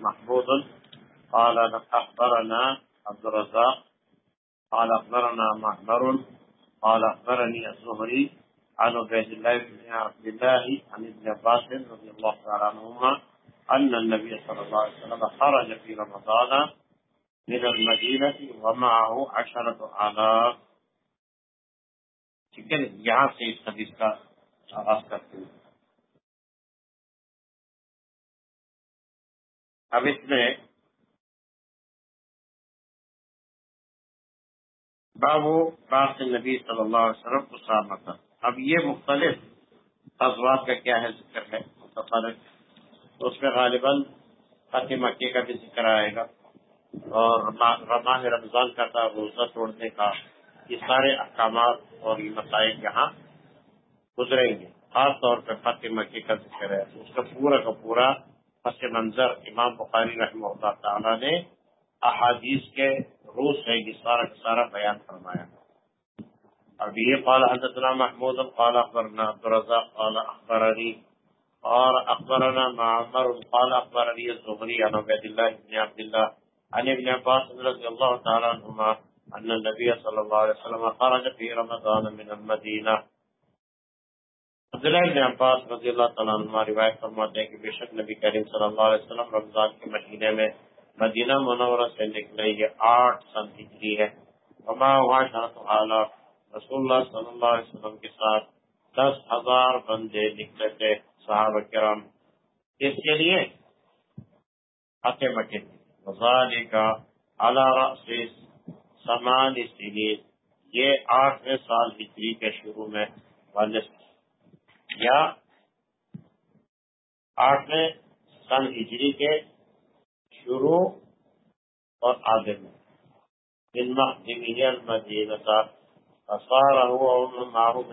محمود قال أخبرنا عبد الرزاق. قال أخبرنا معمر. قال أخبرني الزهري عن عبيد الله بن عبد الله عن ابن عباس رضي الله تعالى عنهما أن النبي صلى الله عليه وسلم خرج في رمضان من المدينة ومعه عشرة آلاف. آغاز کرتے ہیں اب اس میں بابو باس نبی صلی اللہ علیہ وسلم کو سامت اب یہ مختلف ازوات کا کیا ہے ذکر ہے؟ متفرق اس میں غالباً فتح مکے کا بھی ذکر آئے گا اور رمان رمضان کا تھا، روزہ توڑنے کا۔ یہ سارے احکامات اور یہ مسائل یہاں گزریں گے۔ خاص طور پہ فتح مکے کا ذکر ہے۔ اس کا پورا کا پورا پس منظر امام بخاری رحمہ اللہ تعالیٰ نے احادیث کے روز سے یہ سارا سارا بیان فرمایا اب یہ قال حضرتنا محمود، قال اخبرنا عبد الرزاق، قال اخبرني اور اخبرنا معمر، قال اخبرني الزهري عن عبد الله بن عبد الله عن ابن عباس رضي الله تعالى عنهما ان النبي صلى الله عليه وسلم خرج في رمضان من المدينه عبداللہ بن عباس رضی اللہ تعالیٰ عنہ روایت فرماتے ہیں کہ بے شک نبی کریم صلی اللہ علیہ وسلم رمضان کے مہینے میں مدینہ منورہ سے نکلے یہ آٹھ سن ہجری ہے۔ وما ہوا شرط اعلیٰ رسول اللہ صلی اللہ علیہ وسلم کے ساتھ دس ہزار بندے نکلے تھے صحابہ کرام۔ اس کے لیے ہتھے مٹے مزاج کا اعلی سامان اس لیے یہ آٹھویں سال ہجری کے شروع میں والد یا آٹھویں سن ہجری کے شروع اور آگے میں۔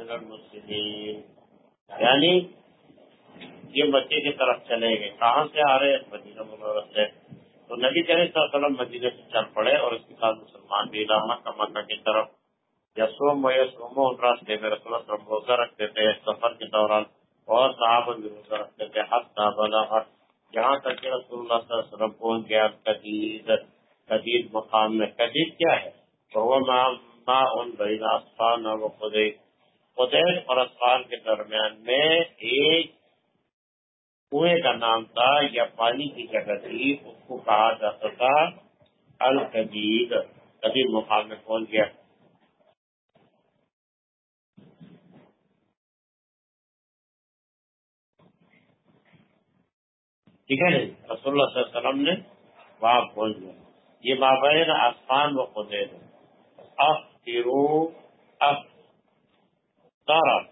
المسلمین۔ یعنی یہ بچے کی طرف چلے گئے۔ کہاں سے آ رہے مدینہ منورہ سے۔ تو نبی کریم صلی اللہ علیہ وسلم مدینہ سے چل پڑے اور اس کے ساتھ مسلمان بھی علامہ کا مکہ کی طرف یسوم و یسوم ان راستے میں رسول اللہ روزہ رکھتے تھے، سفر کے دوران اور صحابہ بھی روزہ رکھتے تھے، حتی بلغ جہاں تک کہ رسول اللہ صلی اللہ علیہ وسلم پہنچ گیا قدید قدید مقام میں۔ قدید کیا ہے؟ تو وہ ما ان بین اسفان و خدید خدید اور اسفان کے درمیان میں ایک کنویں کا نام تھا یا پانی کی جگہ تھی، اس کو کہا جاتا تھا القدید قدید مقام میں پہنچ گیا۔ ٹھیک ہے رسول اللہ صلی اللہ علیہ وسلم نے وہاں پہنچ گیا یہ بابین آسان و قدیر اب تیرو اب خود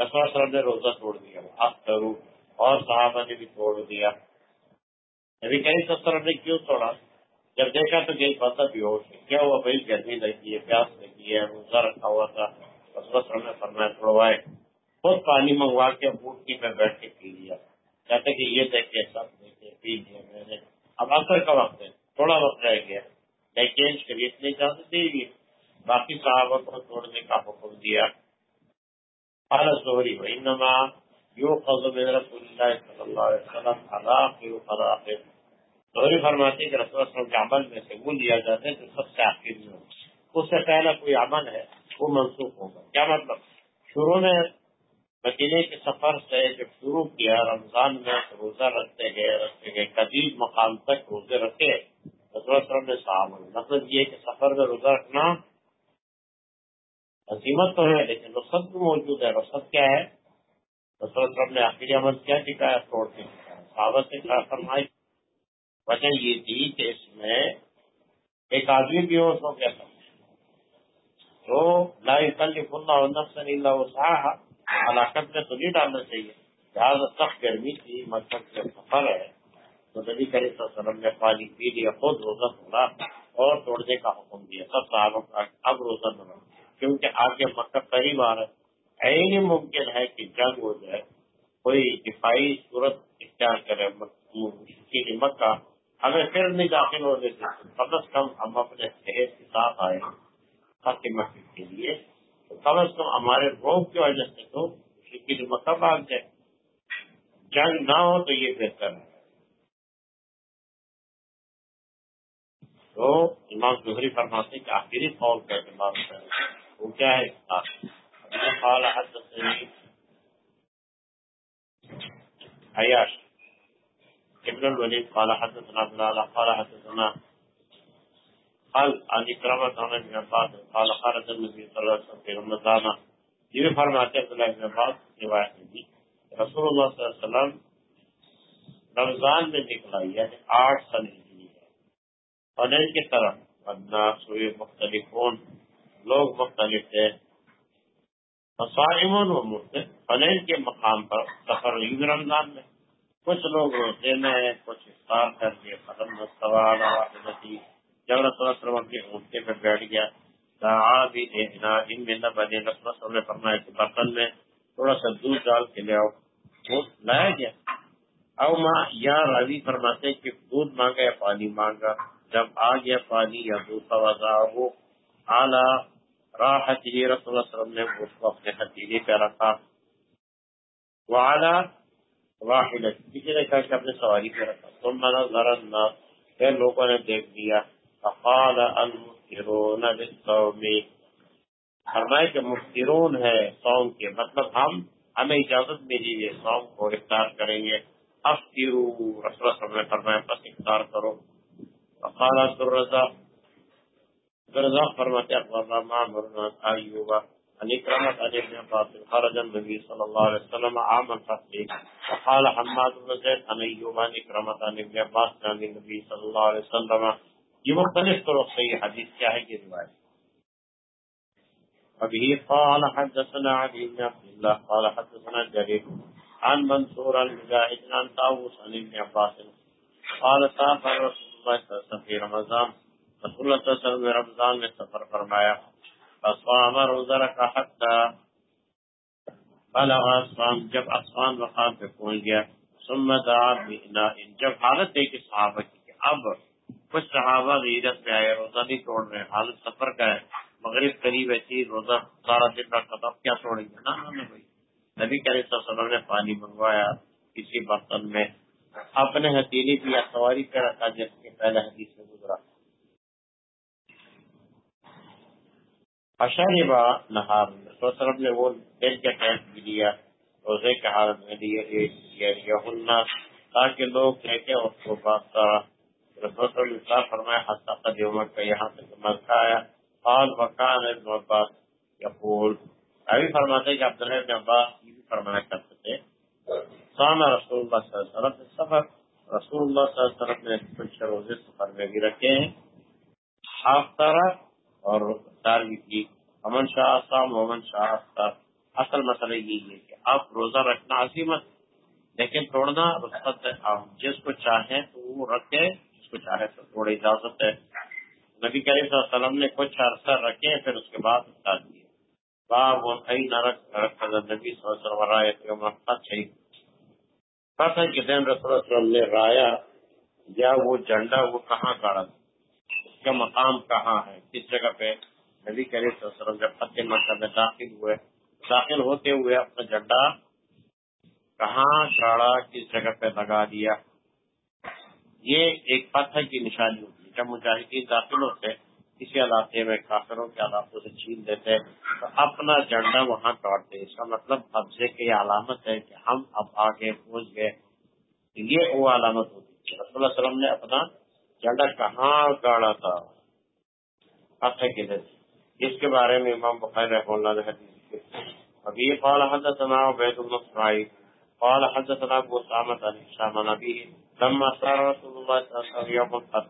رسول اللہ وسلم نے روزہ توڑ دیا۔ اخترو اور صحابہ نے بھی توڑ دیا۔ ابھی کہیں وسلم نے کیوں توڑا؟ جب دیکھا تو یہی پتا بھی ہو کیا ہوا بھائی گرمی لگی ہے، پیاس لگی ہے، روزہ رکھا ہوا تھا؟ رسول وسلم نے فرمایا توڑوائے خود پانی منگوا کے بوٹی پہ بیٹھ کے پی لیا۔ کہتے کہ یہ دیکھے سب دیکھے پی لیا میں نے اب اثر کا وقت ہے، تھوڑا وقت رہ گیا۔ میں لیکن شریف نے اجازت دے دی۔ باقی صحابہ کو توڑنے کا حکم دیا۔ حالت زہری بھائی نما یو قزم رسول اللہ صلی اللہ علیہ وسلم خلاق یو خلاق زہری فرماتی کہ رسول اللہ کے عمل میں سے وہ لیا جاتا ہے جو سب سے آخر میں ہو۔ اس سے پہلا کوئی عمل ہے، وہ منسوخ ہوگا۔ کیا مطلب؟ شروع میں مدینے کے سفر سے جب شروع کیا، رمضان میں روزہ رکھتے گئے رکھتے گئے قدیم مقام تک روزے رکھے وسلم نے صاحب مطلب یہ کہ سفر میں روزہ رکھنا عظیمت تو ہے، لیکن رسد بھی موجود ہے۔ رسد کیا ہے؟ وسلم نے آخری عمل کیا دکھایا توڑ کے صحابت سے کیا فرمائی، وجہ یہ تھی کہ اس میں ایک آدمی بھی ہو سو کیا تو لا يكلف الله نفسا الا وسعها ہلاکت میں تو نہیں ڈالنا چاہیے۔ جہاز سخت گرمی تھی مقصد سے سفر ہے، تو نبی کریم صلی اللہ علیہ وسلم نے پانی پی لیا، خود روزہ توڑا اور توڑنے کا حکم دیا، سب صحابہ اب روزہ توڑا کیونکہ آگے مکہ قریب آ رہا ہے نہیں ممکن ہے کہ جنگ ہو جائے، کوئی دفاعی صورت اختیار کرے مکہ اگر پھر نہیں داخل ہو دیتے کم ہم اپنے صحت کے ساتھ آئے خط مسجد کے لیے۔ تو کم از کم ہمارے روگ کی وجہ سے تو مطلب آ جائے جنگ نہ ہو تو یہ بہتر ہے۔ تو امام زہری فرماتے کہ آخری قول کا اعتبار ہے۔ وہ کیا ہے قال حدثني عياش ابن الوليد قال حدثنا عبد الله قال حدثنا قال عن اكرمة عن ابن عباس قال خرج النبي صلى الله عليه وسلم في رمضان یہ فرماتے ہیں، عبداللہ ابن عباس روایت میں رسول اللہ صلی اللہ علیہ وسلم رمضان میں نکلا یعنی آٹھ سال ہجری ہے۔ فنین کی طرف الناس ہوئے مختلف لوگ مختلف تھے فصائمون و مختلف فنین کے مقام پر سفر عید رمضان میں۔ کچھ لوگ روزے میں کچھ افطار کر کے، قدم سوال جب رسول اللہ وسلم اپنے اونٹے پہ بیٹھ گیا بھی دیکھنا، ان میں نہ بنے۔ رسول نے فرمایا کہ برتن میں تھوڑا سا دودھ ڈال کے لے آؤ۔ وہ لایا گیا۔ او ماں، یا راوی فرماتے کہ دودھ مانگا یا پانی مانگا؟ جب آ گیا پانی یا دودھ کا وضع وہ اعلیٰ راحت رسول اللہ وسلم نے اس کو اپنے ہتھیلی پہ رکھا۔ وہ اعلیٰ واحد کسی نے کہا کہ اپنے سواری پہ رکھا۔ تم منا ذرا پھر لوگوں نے دیکھ دیا فقال المفترون بالصوم فرمائے کہ مفترون ہے سوم کے مطلب ہم، ہمیں اجازت ملی ہے سوم کو افطار کریں گے۔ افطرو، رسول اللہ نے فرمایا، بس افطار کرو۔ فقال عبد الرزاق عبد الرزاق فرماتے اخبرنا معمر ایوب عن اکرمت عن ابن عباس خرج النبي صلى الله عليه وسلم عام الفتح وقال حماد بن زيد عن ايوب عن اکرمت عن ابن عباس عن النبي صلى الله عليه وسلم یہ مختلف طرق سے یہ حدیث کیا ہے یہ روایت ابھی قال حدثنا علی بن عبد الله قال حدثنا جرير عن منصور المجاهد عن طاووس، عن ابن عباس، قال سافر رسول الله صلى الله عليه وسلم في رمضان، رسول الله صلى الله عليه وسلم رمضان میں سفر فرمایا، فصام روزہ رکھا حتی بلغ اسفان جب اسفان مقام پہ پہنچ گیا، ثم دعا بنا، جب حالت ہے کہ صحابہ کی اب کچھ صحابہ غیرت پہ آئے، روزہ نہیں توڑ رہے حالت سفر کا ہے، مغرب قریب ایسی روزہ سارا دن رکھا تھا کیا توڑیں گے؟ نا بھائی۔ نبی کریم صلی اللہ علیہ وسلم نے پانی منگوایا کسی برتن میں، اپنے ہتھیلی بھی سواری پہ رکھا جس کے پہلے حدیث میں گزرا۔ اشاربا نہار وسلم نے وہ دل کے ٹینٹ بھی لیا، روزے کے حالت میں لیا تاکہ لوگ دیکھے اس کو بات رسول اللہ فرمایا، حتی قدیمت کا یہاں تک مذکا آیا۔ قال، وکان ابن عباس یقول ابھی فرماتے کہ عبداللہ ابن عباس یہ بھی فرمایا کرتے تھے۔ سانا رسول اللہ صلی اللہ علیہ وسلم سفر رسول اللہ صلی اللہ علیہ وسلم نے کچھ روزے سفر میں بھی رکھے ہیں۔ ہافتارہ اور تاریخ کی۔ امن شاہ آسام امن شاہ افطار۔ اصل مسئلہ یہ ہے کہ آپ روزہ رکھنا عظیمت لیکن توڑنا رخصت ہے۔ جس کو چاہیں تو وہ رکھے جس کو چاہے تو تھوڑی اجازت ہے۔ نبی کریم صلی اللہ علیہ وسلم نے کچھ عرصہ رکھے، پھر اس کے بعد افطار دیے باب وہ کئی نہ رکھ نبی صلی اللہ علیہ وسلم پتہ کہ دن رسول وسلم نے رایا، یا وہ جھنڈا، وہ کہاں گاڑا اس کا مقام کہاں ہے؟ کس جگہ پہ؟ نبی کریم صلی اللہ علیہ وسلم جب فتح مکہ میں داخل ہوئے، داخل ہوتے ہوئے اپنا جھنڈا کہاں گاڑا، کس جگہ پہ لگا دیا؟ یہ ایک پتھر کی نشانی ہوتی ہے۔ جب مجاہدین داخل ہوتے کسی علاقے میں کافروں کے علاقوں سے چھین دیتے تو اپنا جھنڈا وہاں توڑتے اس کا مطلب قبضے کی علامت ہے کہ ہم اب آگے پہنچ گئے۔ یہ وہ علامت ہوتی ہے رسول اللہ علیہ وسلم نے اپنا جھنڈا کہاں گاڑا تھا؟ پتھر کے دن اس کے بارے میں امام بخاری رحمہ اللہ نے حدیث ابھی قال حدثنا عبید بن اسماعیل، قال حدثنا ابو سامت عن شام نبی۔ لما صار رسول اللہ صلی اللہ علیہ وسلم یوم الفتح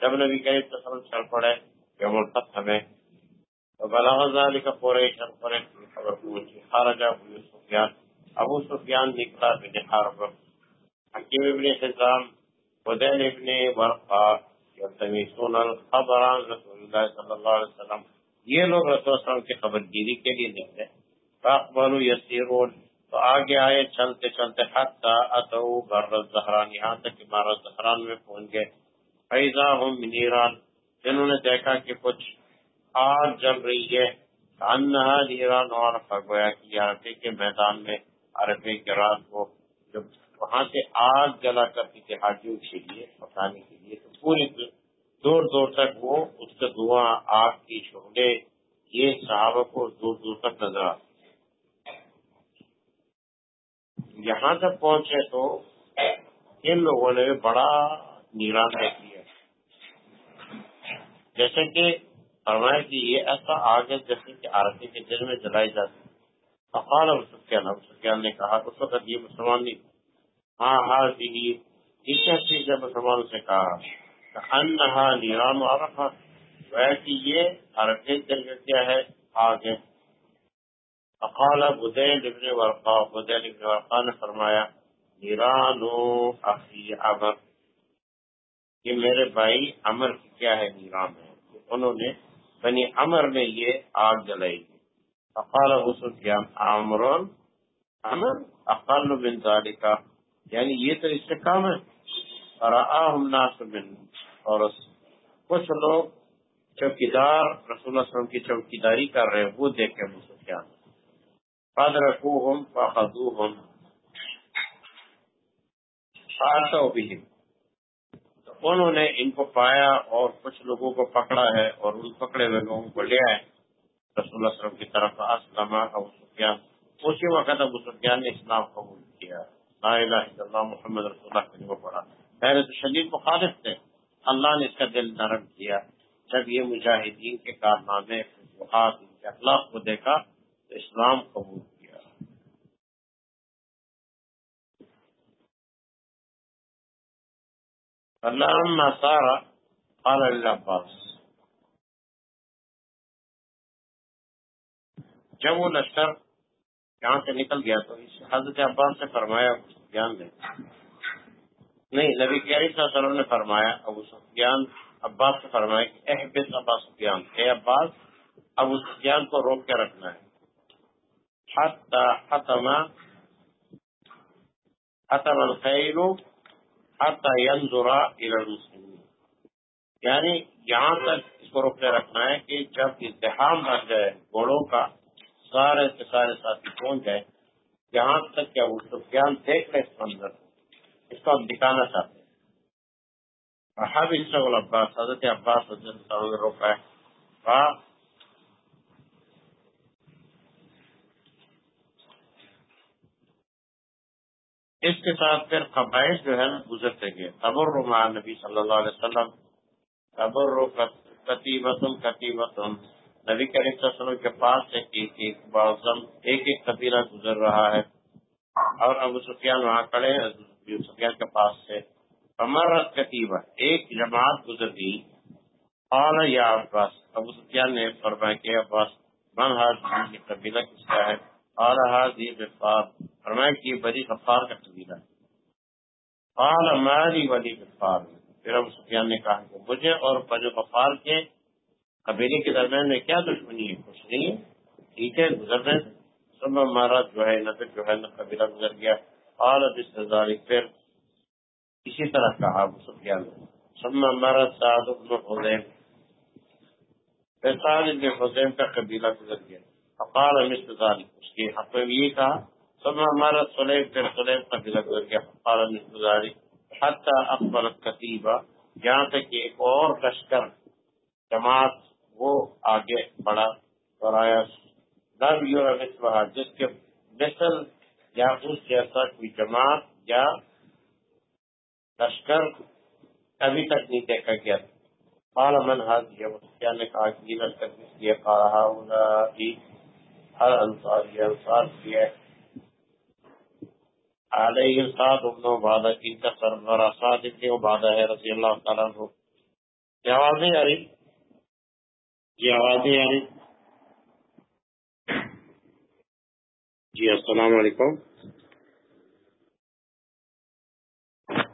جب نبی کریم صلی اللہ علیہ وسلم چل پڑے، یوم الفتح میں وبلغ ذلك قریش قریش کی خبر پہنچی. خرج ابو سفیان ابو سفیان نکلا بن حرب حکیم ابن حزام ودین ابن ورقا یلتمیسون الخبر عن رسول اللہ صلی اللہ علیہ وسلم. یہ لوگ رسول اللہ علیہ وسلم کی خبر گیری کے لیے نکلے. فاقبلوا یسیرون تو آگے آئے چلتے چلتے حتی اتو بر الزہران، یہاں تک کہ مارا زہران میں پہنچ گئے۔ فیضا ہم نیران جنہوں نے دیکھا کہ کچھ آگ جل رہی ہے انہا نیران اور فگویا کی عرفے کے میدان میں، عرفے کے رات کو جب وہاں سے آگ جلا کرتی تھی حاجیوں کے لیے پکانے کے لیے، تو پوری دور دور تک وہ اس کا دھواں آگ کی شعلے یہ صحابہ کو دور دور تک نظر آتے۔ یہاں تک پہنچے تو ان لوگوں نے بڑا نیران دیکھ لیا جیسے کہ فرمایا کہ یہ ایسا آگ ہے جیسے کہ آرتی کے دل میں جلائی جاتی افال ابو سفیان ابو سفیان نے کہا، اس وقت یہ مسلمان نہیں ہاں ہاں جی چیز جب مسلمانوں سے کہا انہا نیران عرفہ ویسے یہ عرفے دل کیا ہے؟ آگ ہے۔ اقال بدیل ابن ورقا بدیل ابن ورقا نے فرمایا نیرانو اخی عمر، یہ میرے بھائی عمر کی کیا ہے نیران ہے؟ انہوں نے بنی عمر نے یہ آگ جلائی۔ گی اقال ابو سفیان، عمرون، عمر اقال بن ذالکا یعنی یہ تو اس سے کام ہے۔ رآہم ناس من اور کچھ لوگ چوکیدار، رسول اللہ علیہ وسلم کی چوکیداری کر رہے ہیں، وہ دیکھے ابو سفیان۔ فادرکوہم فاخذوہم فاتو بہم انہوں نے ان کو پایا اور کچھ لوگوں کو پکڑا ہے اور ان پکڑے ہوئے لوگوں کو لے آئے۔ رسول اللہ وسلم کی طرف اسلم ابو سفیان۔ اسی وقت ابو سفیان نے اسلام قبول کیا۔ لا الہ الا اللہ محمد رسول اللہ کلمہ پڑھا۔ پہلے تو شدید مخالف تھے۔ اللہ نے اس کا دل نرم کیا۔ جب یہ مجاہدین کے کارنامے ان کے اخلاق کو دیکھا اسلام قبول کیا۔ اللہ سارا قال عباس جب وہ لشکر یہاں سے نکل گیا تو اس حضرت عباس سے فرمایا، ابو سفیان نے۔ نہیں، نبی صلی اللہ علیہ وسلم نے فرمایا، ابو سفیان، عباس سے فرمایا کہ احبت ابا سفیان، اے عباس، ابو سفیان کو روک کے رکھنا ہے۔ حتى حتم حتم الخیر حتى ينظر الى المسلمين. یعنی یہاں تک اس کو روک رکھنا ہے کہ جب ازدحام بن جائے، گھوڑوں کا سارے کے سارے ساتھی پہنچ گئے جہاں تک کیا وہ سفیان دیکھ رہے اس منظر اس کو ہم دکھانا چاہتے ہیں۔ حب عباس، حضرت عباس رضی اللہ عنہ روکا ہے۔ اس کے ساتھ پھر قبائل جو ہے نا گزرتے گئے۔ قبر رما نبی صلی اللہ علیہ وسلم قبر رو کتیبتم کتیبتم نبی کریم صلی اللہ علیہ وسلم کے پاس سے ایک ایک بعضم ایک ایک قبیلہ گزر رہا ہے۔ اور ابو سفیان وہاں کڑے ابو سفیان کے پاس سے۔ امرت کتیبہ ایک جماعت گزر گئی۔ قال یا عباس، ابو سفیان نے فرمایا کہ عباس، من ہاتھ قبیلہ کس کا ہے؟ قال هذه فرمایا کہ یہ بڑی غفار کا قبیلہ ہے۔ قال، مالی ولی غفار؟ پھر ابو سفیان نے کہا کہ مجھے اور بنو غفار کے قبیلے کے درمیان میں کیا دشمنی ہے؟ کچھ نہیں۔ ٹھیک ہے، گزر رہے سب ہمارا جو ہے نہ جو ہے نہ قبیلہ گزر گیا۔ اور پھر اسی طرح کہا ابو سفیان نے۔ سب ہمارا سعد ابن حسین پھر سعد ابن حسین کا قبیلہ گزر گیا۔ فقال مثل ذلك اس کے حق میں یہ کہا۔ سب ہمارا سلیم پھر سلیم قبیلہ گزر گیا فقال مثل ذلك حتى اقبلت کتیبہ جہاں تک کہ ایک اور لشکر، جماعت، وہ آگے بڑھا اور آیا۔ نر یورا جس کے مثل یا اس جیسا کوئی جماعت یا لشکر ابھی تک نہیں دیکھا گیا۔ قال من هذه وسفيان نے کہا کہ یہ لشکر کس لیے کہا رہا؟ اولائی انصار یہ انصار کی ہے علیہ سعد ابن عبادہ کی کا سربراہ سعد ابن عبادہ ہے رضی اللہ تعالیٰ عنہ۔ یہ آوازیں آ رہی؟ یہ آوازیں آ رہی؟ جی السلام علیکم۔